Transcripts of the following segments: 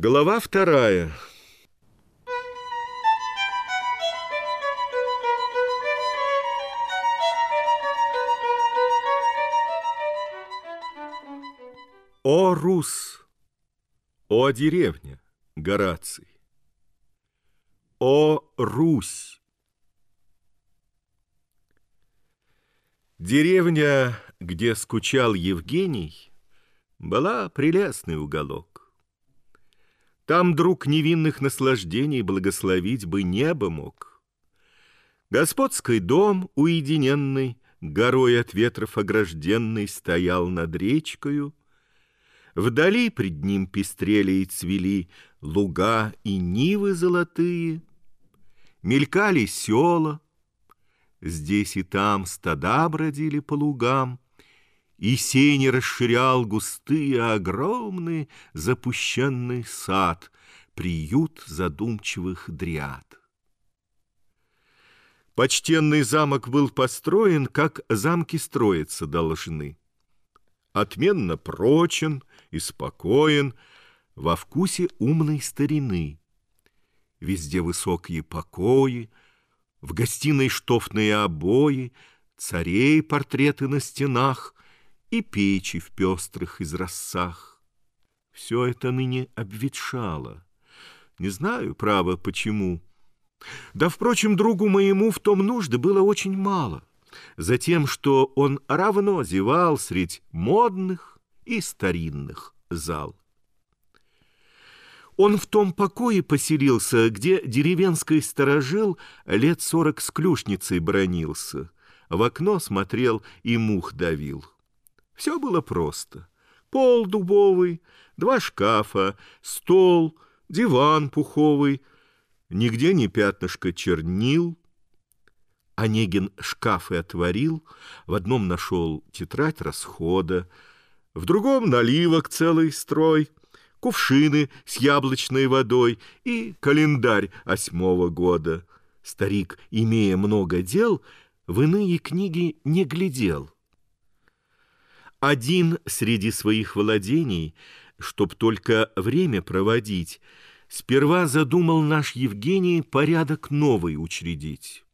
Глава вторая. О, Рус! О, деревня! Гораций! О, Русь! Деревня, где скучал Евгений, была прелестный уголок. Там друг невинных наслаждений благословить бы небо мог. Господский дом уединенный, горой от ветров огражденный, стоял над речкою. Вдали пред ним пестрели и цвели луга и нивы золотые. Мелькали села, Здесь и там стада бродили по лугам, И сени расширял густые, огромный запущенный сад, Приют задумчивых дриад. Почтенный замок был построен, как замки строиться должны. Отменно прочен и спокоен, во вкусе умной старины. Везде высокие покои, в гостиной штофные обои, Царей портреты на стенах И печи в пестрых изразцах. Все это ныне обветшало. Не знаю, право, почему. Да, впрочем, другу моему в том нужды было очень мало. Затем, что он равно зевал средь модных и старинных зал. Он в том покое поселился, где деревенский сторожил лет сорок с клюшницей бронился. В окно смотрел и мух давил. Все было просто. Пол дубовый, два шкафа, стол, диван пуховый, нигде не пятнышко чернил. Онегин шкафы отворил, в одном нашел тетрадь расхода, в другом наливок целый строй — кувшины с яблочной водой и календарь осьмого года. Старик, имея много дел, в иные книги не глядел. Один среди своих владений, чтоб только время проводить, сперва задумал наш Евгений порядок новый учредить.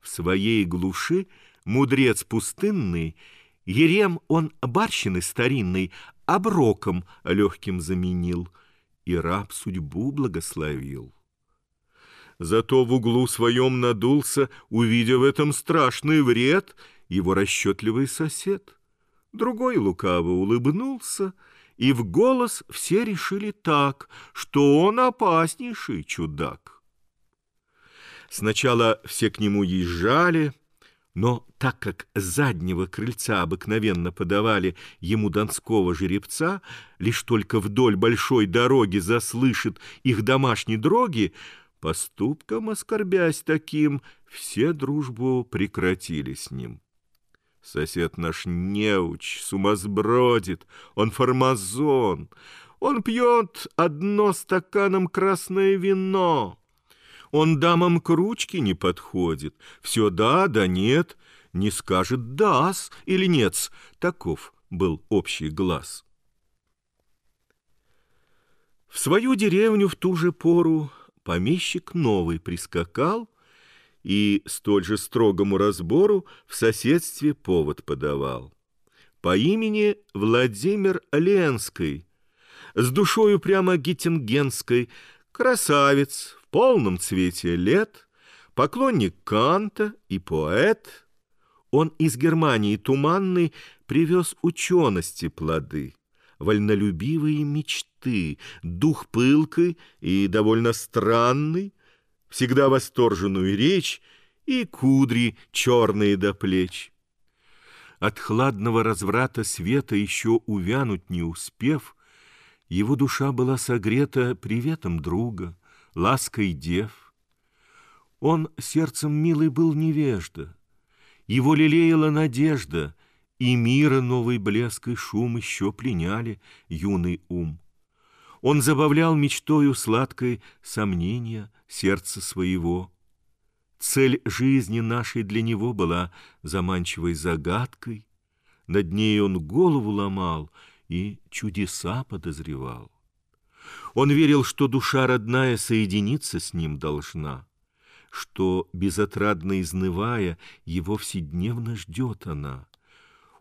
В своей глуши мудрец пустынный, Ерем он барщины старинный, оброком легким заменил, и раб судьбу благословил. Зато в углу своем надулся, увидя в этом страшный вред, его расчетливый сосед. Другой лукаво улыбнулся, и в голос все решили так, что он опаснейший чудак. Сначала все к нему езжали, но так как заднего крыльца обыкновенно подавали ему донского жеребца, лишь только вдоль большой дороги заслышит их домашней дроги, поступком оскорбясь таким, все дружбу прекратили с ним. Сосед наш неуч, сумасбродит, он формазон, он пьет одно стаканом красное вино, он дамам к ручке не подходит. Все да, да нет, не скажет дас или нет. Таков был общий глаз. В свою деревню в ту же пору помещик новый прискакал и столь же строгому разбору в соседстве повод подавал. По имени Владимир Ленский, с душою прямо геттингенской, красавец, полном цвете лет, поклонник Канта и поэт, он из Германии туманный привез учености плоды, вольнолюбивые мечты, дух пылкой и довольно странный, всегда восторженную речь и кудри черные до плеч. От хладного разврата света еще увянуть не успев, его душа была согрета приветом друга, лаской дев. Он сердцем милый был невежда, его лелеяла надежда, и мира новый блеск и шум еще пленяли юный ум. Он забавлял мечтою сладкой сомнения сердца своего. Цель жизни нашей для него была заманчивой загадкой, над ней он голову ломал и чудеса подозревал. Он верил, что душа родная соединиться с ним должна, что, безотрадно изнывая, его вседневно ждет она.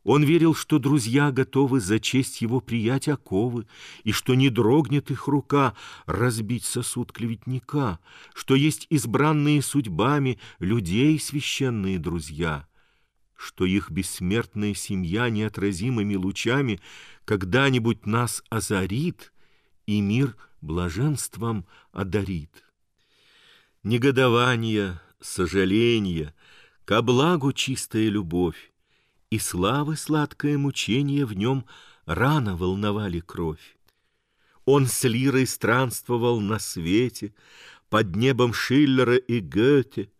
Он верил, что друзья готовы за честь его приять оковы, и что не дрогнет их рука разбить сосуд клеветника, что есть избранные судьбами людей священные друзья, что их бессмертная семья неотразимыми лучами когда-нибудь нас озарит и мир блаженством одарит. Негодование, сожаление, ко благу чистая любовь, и славы сладкое мучение в нем рано волновали кровь. Он с лирой странствовал на свете, под небом Шиллера и Гёте.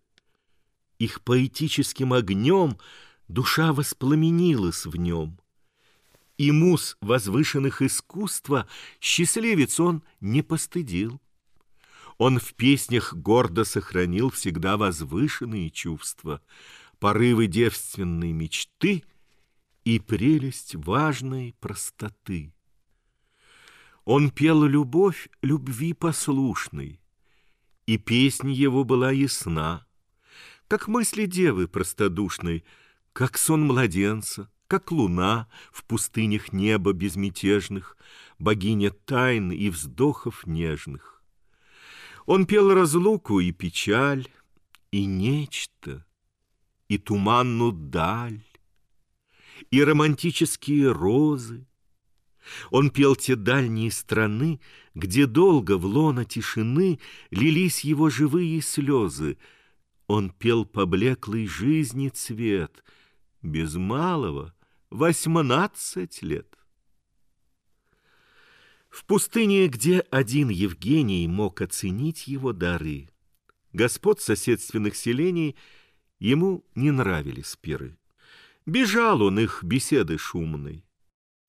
Их поэтическим огнем душа воспламенилась в нем. И мус возвышенных искусства счастливец он не постыдил. Он в песнях гордо сохранил всегда возвышенные чувства — порывы девственной мечты и прелесть важной простоты. Он пел любовь любви послушной, и песня его была ясна, как мысли девы простодушной, как сон младенца, как луна в пустынях неба безмятежных, богиня тайн и вздохов нежных. Он пел разлуку и печаль, и нечто — и туманну даль, и романтические розы. Он пел те дальние страны, где долго в лона тишины лились его живые слезы. Он пел поблеклый жизни цвет, без малого восемнадцать лет. В пустыне, где один Евгений мог оценить его дары, господ соседственных селений — Ему не нравились пиры. Бежал он их беседы шумной.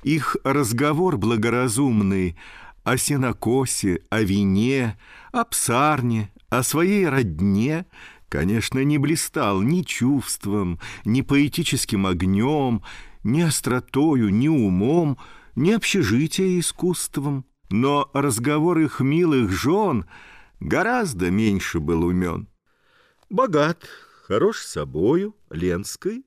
Их разговор благоразумный о сенокосе, о вине, о псарне, о своей родне, конечно, не блистал ни чувством, ни поэтическим огнем, ни остротою, ни умом, ни общежития искусством. Но разговор их милых жен гораздо меньше был умен. Богат, хорош собою, Ленской,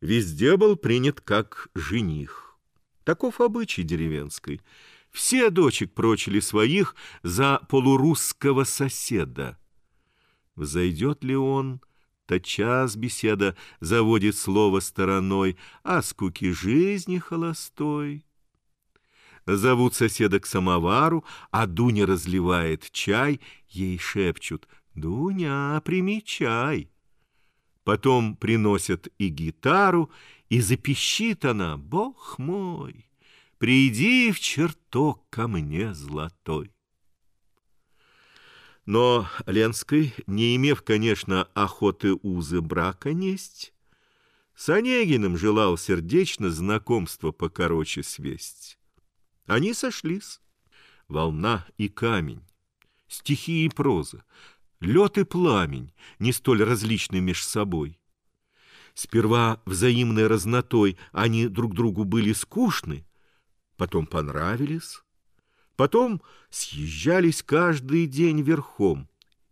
везде был принят как жених. Таков обычай деревенской. Все дочек прочили своих за полурусского соседа. Взойдет ли он, тотчас беседа заводит слово стороной о скуке жизни холостой. Зовут соседа к самовару, а Дуня разливает чай, ей шепчут «Дуня, прими чай». Потом приносят и гитару, и запищит она, Бог мой, приди в чертог ко мне золотой. Но Ленской, не имев, конечно, охоты узы брака несть, с Онегиным желал сердечно знакомство покороче свесть. Они сошлись. Волна и камень, стихи и проза, лед и пламень, не столь различны меж собой. Сперва взаимной разнотой они друг другу были скучны, потом понравились, потом съезжались каждый день верхом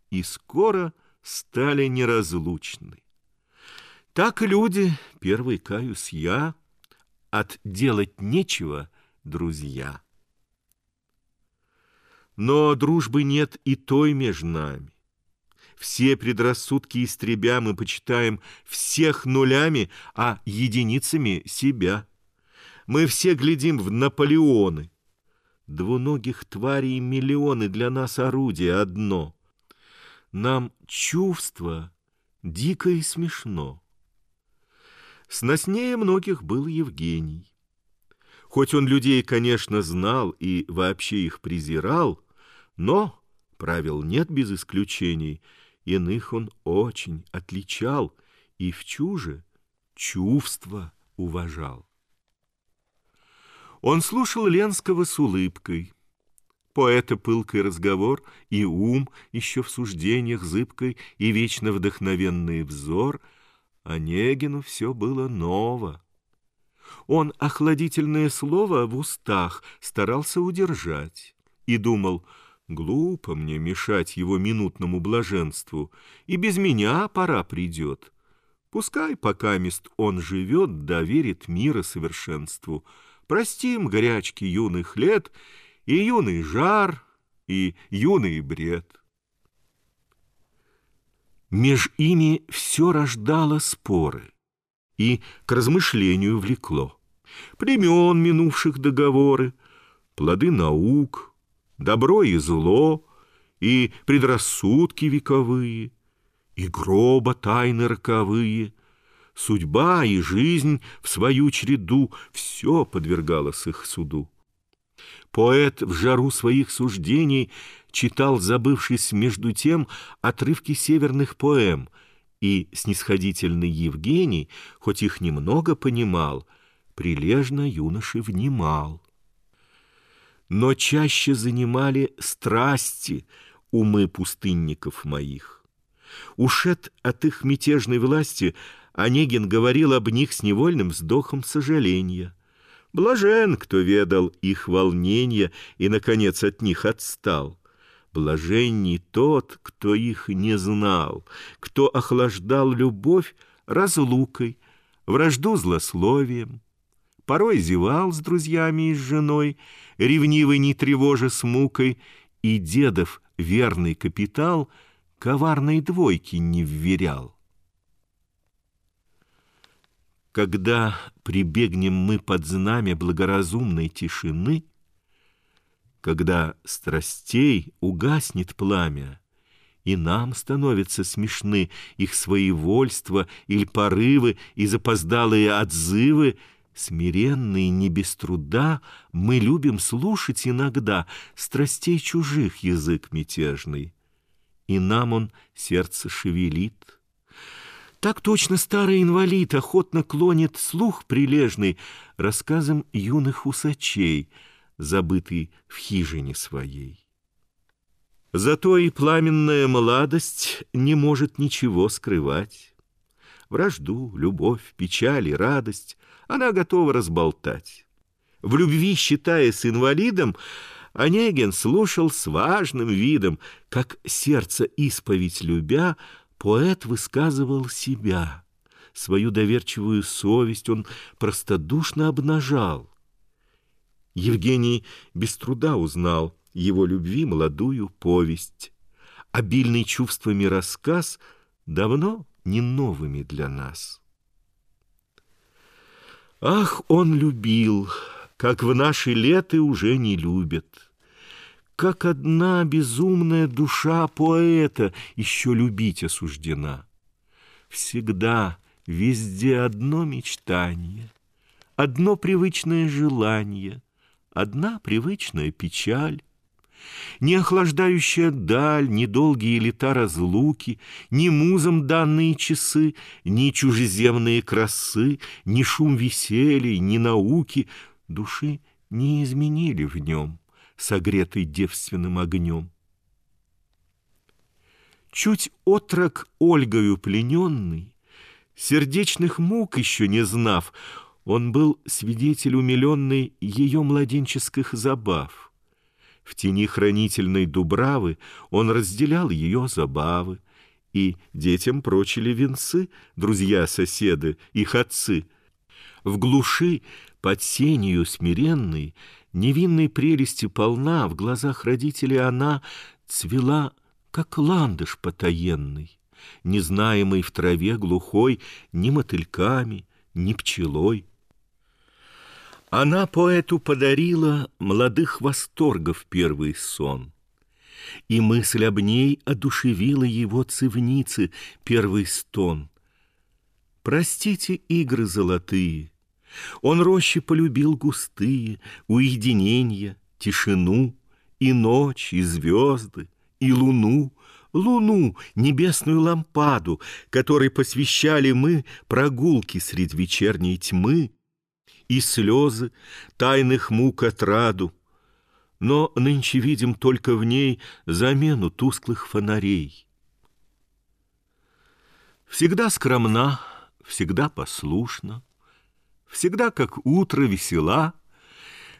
и скоро стали неразлучны. Так люди, первый каюсь я, от делать нечего, друзья. Но дружбы нет и той между нами. Все предрассудки истребя, мы почитаем всех нулями, а единицами себя. Мы все глядим в Наполеоны. Двуногих тварей миллионы для нас орудие одно. Нам чувство дико и смешно. Сноснее многих был Евгений. Хоть он людей, конечно, знал и вообще их презирал, но правил нет без исключений — Иных он очень отличал и в чуже чувства уважал. Он слушал Ленского с улыбкой. Поэта пылкой разговор и ум еще в суждениях зыбкой и вечно вдохновенный взор, Онегину все было ново. Он охладительное слово в устах старался удержать и думал, глупо мне мешать его минутному блаженству, и без меня пора придет. Пускай пока мест он живет, доверит мира совершенству. Простим горячки юных лет и юный жар, и юный бред. Меж ими все рождало споры и к размышлению влекло. Племен минувших договоры, плоды наук, добро и зло, и предрассудки вековые, и гроба тайны роковые, судьба и жизнь в свою череду все подвергалось их суду. Поэт в жару своих суждений читал, забывшись между тем, отрывки северных поэм, и снисходительный Евгений, хоть их немного понимал, прилежно юноши внимал. Но чаще занимали страсти умы пустынников моих. Ушед от их мятежной власти, Онегин говорил об них с невольным вздохом сожаления. Блажен, кто ведал их волнения и, наконец, от них отстал. Блаженней тот, кто их не знал, кто охлаждал любовь разлукой, вражду злословием. Порой зевал с друзьями и с женой, ревнивый не тревожа с мукой, и дедов верный капитал коварной двойки не вверял. Когда прибегнем мы под знамя благоразумной тишины, Когда страстей угаснет пламя, И нам становятся смешны Их своевольство или порывы И запоздалые отзывы, Смиренные не без труда, Мы любим слушать иногда Страстей чужих язык мятежный, И нам он сердце шевелит — так точно старый инвалид охотно клонит слух прилежный рассказам юных усачей, забытый в хижине своей. Зато и пламенная молодость не может ничего скрывать. Вражду, любовь, печаль и радость она готова разболтать. В любви, считаясь инвалидом, Онегин слушал с важным видом, как сердце исповедь любя Поэт высказывал себя, свою доверчивую совесть он простодушно обнажал. Евгений без труда узнал его любви молодую повесть. Обильный чувствами рассказ давно не новыми для нас. Ах, он любил, как в наши леты уже не любят как одна безумная душа поэта еще любить осуждена. Всегда, везде одно мечтание, одно привычное желание, одна привычная печаль. Не охлаждающая даль, ни долгие лета разлуки, Ни музом данные часы, ни чужеземные красы, Ни шум веселий, ни науки Души не изменили в нем согретый девственным огнем. Чуть отрок Ольгою плененный, сердечных мук еще не знав, он был свидетель умиленный ее младенческих забав. В тени хранительной дубравы он разделял ее забавы, и детям прочили венцы, друзья-соседы, их отцы. В глуши, под сенью смиренной, Невинной прелести полна, в глазах родителей она цвела, как ландыш потаенный, незнаемый в траве глухой ни мотыльками, ни пчелой. Она поэту подарила молодых восторгов первый сон, и мысль об ней одушевила его цивницы первый стон. Простите игры золотые — он рощи полюбил густые, уединенья, тишину, и ночь, и звезды, и луну, луну, небесную лампаду, которой посвящали мы прогулки средь вечерней тьмы, и слезы тайных мук отраду. Но нынче видим только в ней замену тусклых фонарей. Всегда скромна, всегда послушна, всегда как утро весела,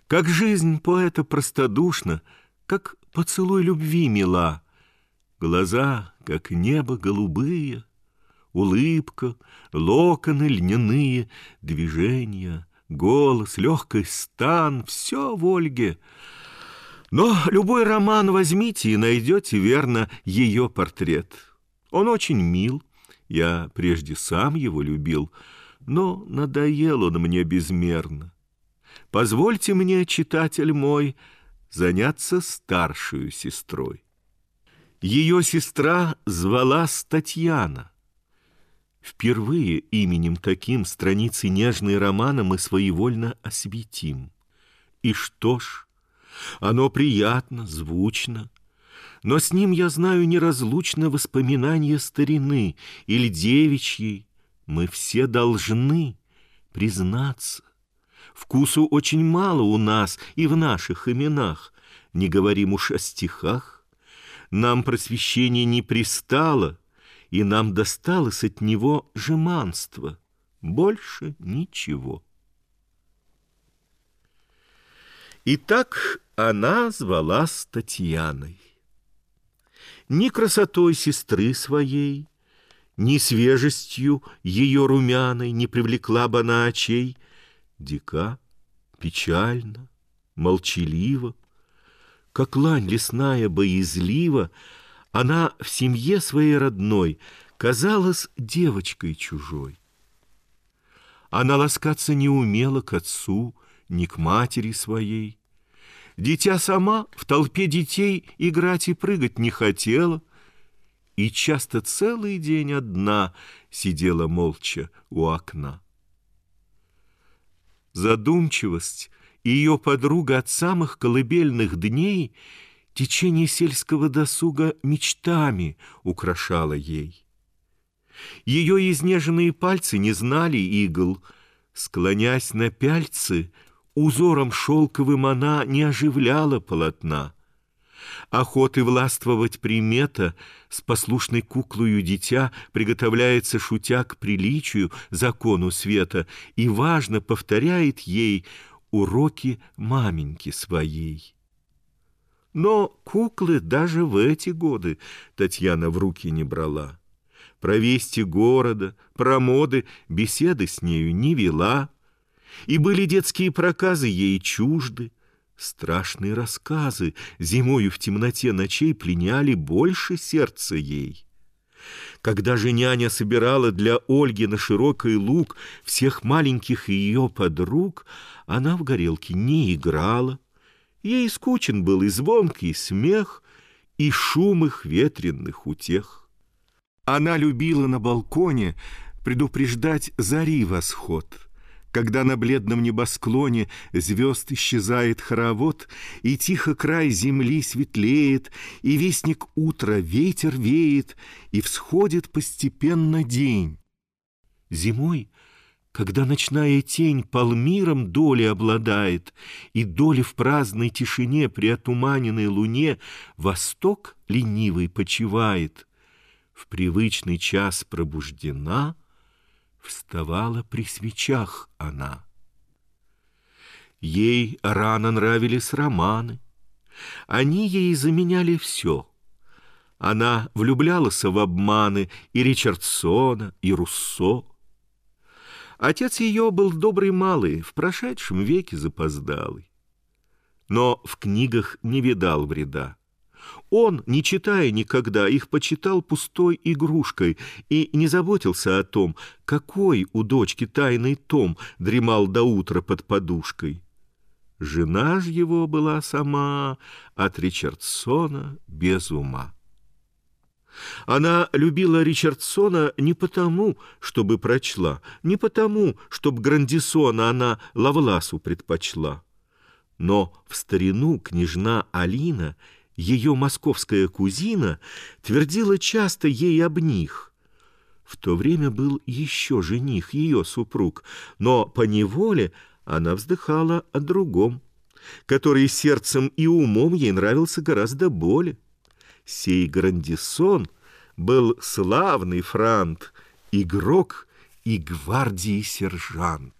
как жизнь поэта простодушна, как поцелуй любви мила, глаза, как небо голубые, улыбка, локоны льняные, движения, голос, легкий стан — все в Ольге. Но любой роман возьмите и найдете верно ее портрет. Он очень мил, я прежде сам его любил, но надоел он мне безмерно. Позвольте мне, читатель мой, заняться старшую сестрой. Ее сестра звалась Татьяна. Впервые именем таким страницы нежной романа мы своевольно осветим. И что ж, оно приятно, звучно, но с ним, я знаю, неразлучно воспоминания старины или девичьей. Мы все должны признаться. Вкусу очень мало у нас и в наших именах, не говорим уж о стихах. Нам просвещение не пристало — и нам досталось от него жеманство. Больше ничего. Итак, она звалась Татьяной. Ни красотой сестры своей, ни свежестью ее румяной не привлекла бы она очей. Дика, печально, молчаливо, как лань лесная боязлива, она в семье своей родной казалась девочкой чужой. Она ласкаться не умела к отцу, ни к матери своей. Дитя сама в толпе детей играть и прыгать не хотела, и часто целый день одна сидела молча у окна. Задумчивость ее подруга от самых колыбельных дней — Течение сельского досуга мечтами украшало ей. Ее изнеженные пальцы не знали игл. Склонясь на пяльцы, узором шелковым она не оживляла полотна. Охоты властвовать примета с послушной куклою дитя приготовляется, шутя к приличию, закону света, и важно повторяет ей уроки маменьки своей. Но куклы даже в эти годы Татьяна в руки не брала. Про вести города, про моды беседы с нею не вела. И были детские проказы ей чужды. Страшные рассказы зимою в темноте ночей пленяли больше сердца ей. Когда же няня собирала для Ольги на широкий луг всех маленьких ее подруг, она в горелке не играла, Ей скучен был и звонкий смех, и шум их ветренных утех. Она любила на балконе предупреждать зари восход, когда на бледном небосклоне звезд исчезает хоровод, и тихо край земли светлеет, и вестник утра ветер веет, и всходит постепенно день. Зимой — когда ночная тень полмиром доли обладает, И доли в праздной тишине при отуманенной луне Восток ленивый почивает, В привычный час пробуждена, Вставала при свечах она. Ей рано нравились романы, Они ей заменяли все — она влюблялась в обманы и Ричардсона, и Руссо. Отец ее был добрый малый, в прошедшем веке запоздалый. Но в книгах не видал вреда. Он, не читая никогда, их почитал пустой игрушкой и не заботился о том, какой у дочки тайный том дремал до утра под подушкой. Жена ж его была сама от Ричардсона без ума. Она любила Ричардсона не потому, чтобы прочла, не потому, чтобы Грандисона она Лавласу предпочла. Но в старину княжна Алина, ее московская кузина, твердила часто ей об них. В то время был еще жених, ее супруг, но по неволе она вздыхала о другом, который сердцем и умом ей нравился гораздо более. Сей Грандисон был славный франт, игрок и гвардии сержант.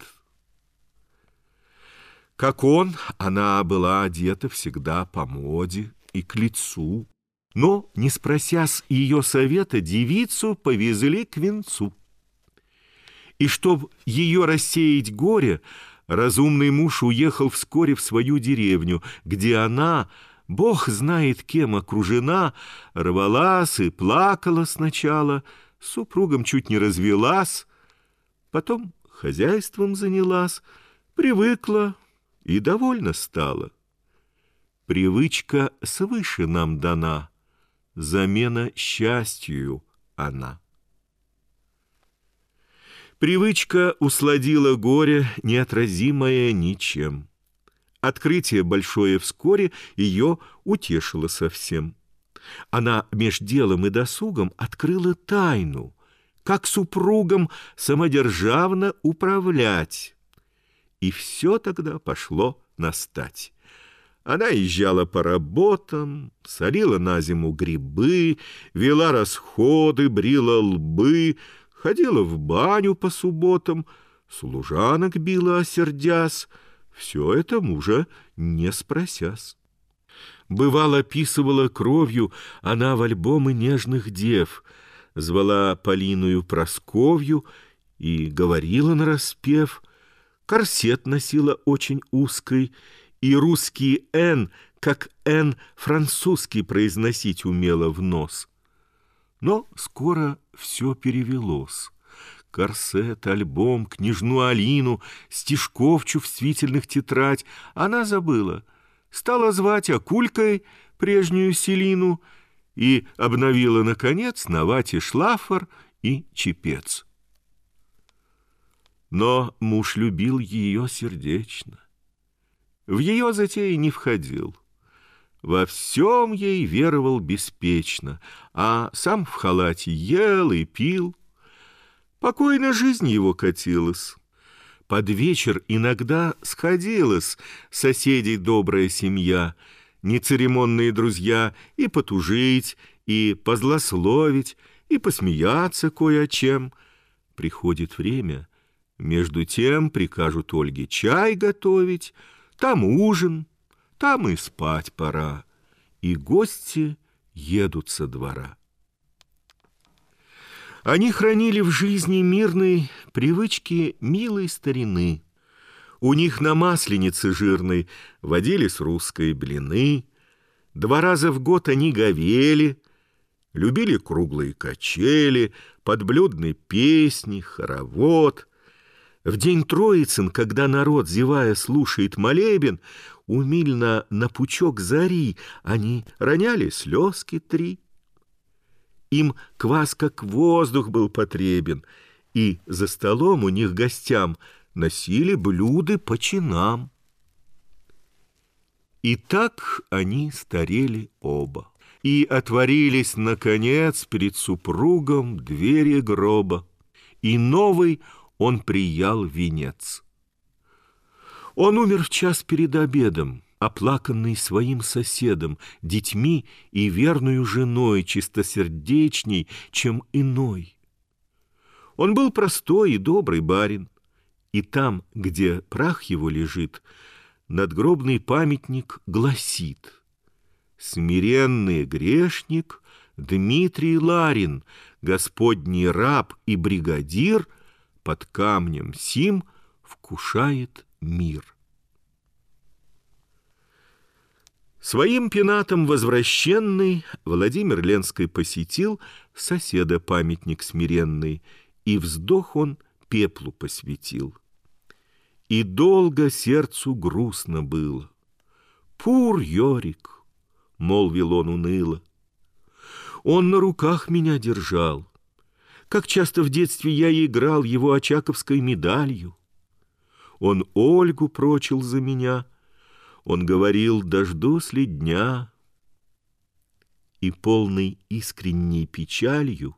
Как он, она была одета всегда по моде, и к лицу. Но, не спросясь ее совета, девицу повезли к венцу. И чтоб ее рассеять горе, разумный муж уехал вскоре в свою деревню, где она, бог знает кем окружена, рвалась и плакала сначала, супругом чуть не развелась, потом хозяйством занялась, привыкла и довольна стала. Привычка свыше нам дана, замена счастью она. Привычка усладила горе, неотразимое ничем. Открытие большое вскоре ее утешило совсем. Она меж делом и досугом открыла тайну, как супругам самодержавно управлять. И все тогда пошло настать. Она езжала по работам, солила на зиму грибы, вела расходы, брила лбы, ходила в баню по субботам, служанок била, осердясь, все это мужа не спросясь. Бывало, описывала кровью она в альбомы нежных дев, звала Полиную Просковью и говорила нараспев, корсет носила очень узкий, и русский «н», как «н» французский произносить умела в нос. Но скоро все перевелось. Корсет, альбом, княжну Алину, стишков чувствительных тетрадь она забыла. Стала звать Акулькой прежнюю Селину и обновила, наконец, на вате шлафор и чепец. Но муж любил ее сердечно. В ее затеи не входил — во всем ей веровал беспечно, а сам в халате ел и пил. Покойно жизнь его катилась. Под вечер иногда сходилась соседей добрая семья, нецеремонные друзья и потужить, и позлословить, и посмеяться кое о чем. Приходит время, между тем прикажут Ольге чай готовить, там ужин — там и спать пора, и гости едут со двора. Они хранили в жизни мирной привычки милой старины. У них на масленице жирной водились русские блины, два раза в год они говели, любили круглые качели, подблюдные песни, хоровод — в день Троицын, когда народ, зевая, слушает молебен, умильно на пучок зари они роняли слезки три. Им квас как воздух был потребен, и за столом у них гостям носили блюды по чинам. И так они старели оба, и отворились, наконец, перед супругом двери гроба, и новый он приял венец. Он умер в час перед обедом, оплаканный своим соседом, детьми и верную женой, чистосердечней, чем иной. Он был простой и добрый барин, и там, где прах его лежит, надгробный памятник гласит «Смиренный грешник Дмитрий Ларин, Господний раб и бригадир — под камнем сим вкушает мир. Своим пенатом возвращенный Владимир Ленский посетил соседа памятник смиренный, и вздох он пеплу посвятил. И долго сердцу грустно было. «Пур, Йорик!» — молвил он уныло. «Он на руках меня держал, как часто в детстве я играл его очаковской медалью. Он Ольгу прочил за меня, он говорил, дождусь ли дня. И полный искренней печалью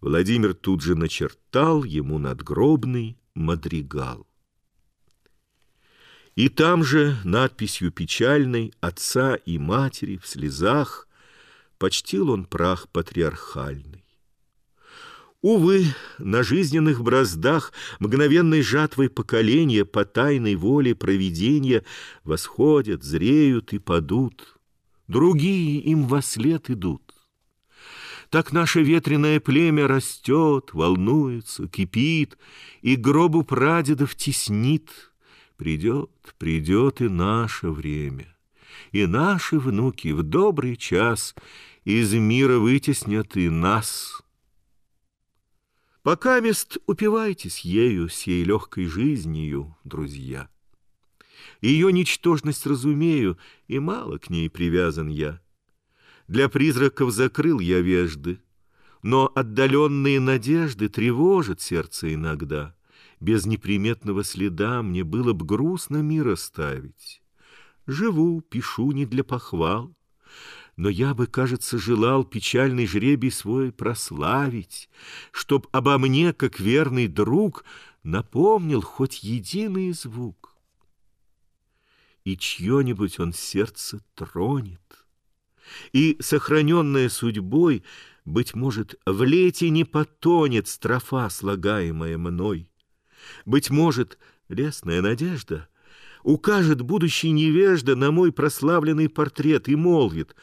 Владимир тут же начертал ему надгробный мадригал. И там же надписью печальной отца и матери в слезах почтил он прах патриархальный. Увы, на жизненных браздах мгновенной жатвой поколения по тайной воле провидения восходят, зреют и падут. другие им во след идут. Так наше ветреное племя растет, волнуется, кипит, И гробу прадедов теснит. Придет, придет и наше время, И наши внуки в добрый час Из мира вытеснят и нас. Пока мест упивайтесь ею, Сей легкой жизнью, друзья. Ее ничтожность разумею, И мало к ней привязан я. Для призраков закрыл я вежды, но отдаленные надежды тревожат сердце иногда. Без неприметного следа мне было б грустно мир оставить. Живу, пишу не для похвал, но я бы, кажется, желал печальный жребий свой прославить, Чтоб обо мне, как верный друг, напомнил хоть единый звук. И чье-нибудь он сердце тронет, и, сохраненная судьбой, быть может, в лете не потонет строфа, слагаемая мной. Быть может, лесная надежда укажет будущий невежда на мой прославленный портрет и молвит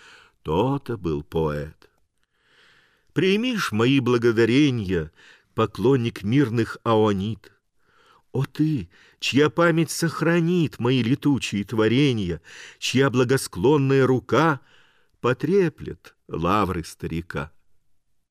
«То-то был поэт». Примишь мои благодарения, поклонник мирных аонит. О ты, чья память сохранит мои летучие творения, чья благосклонная рука — потреплет лавры старика.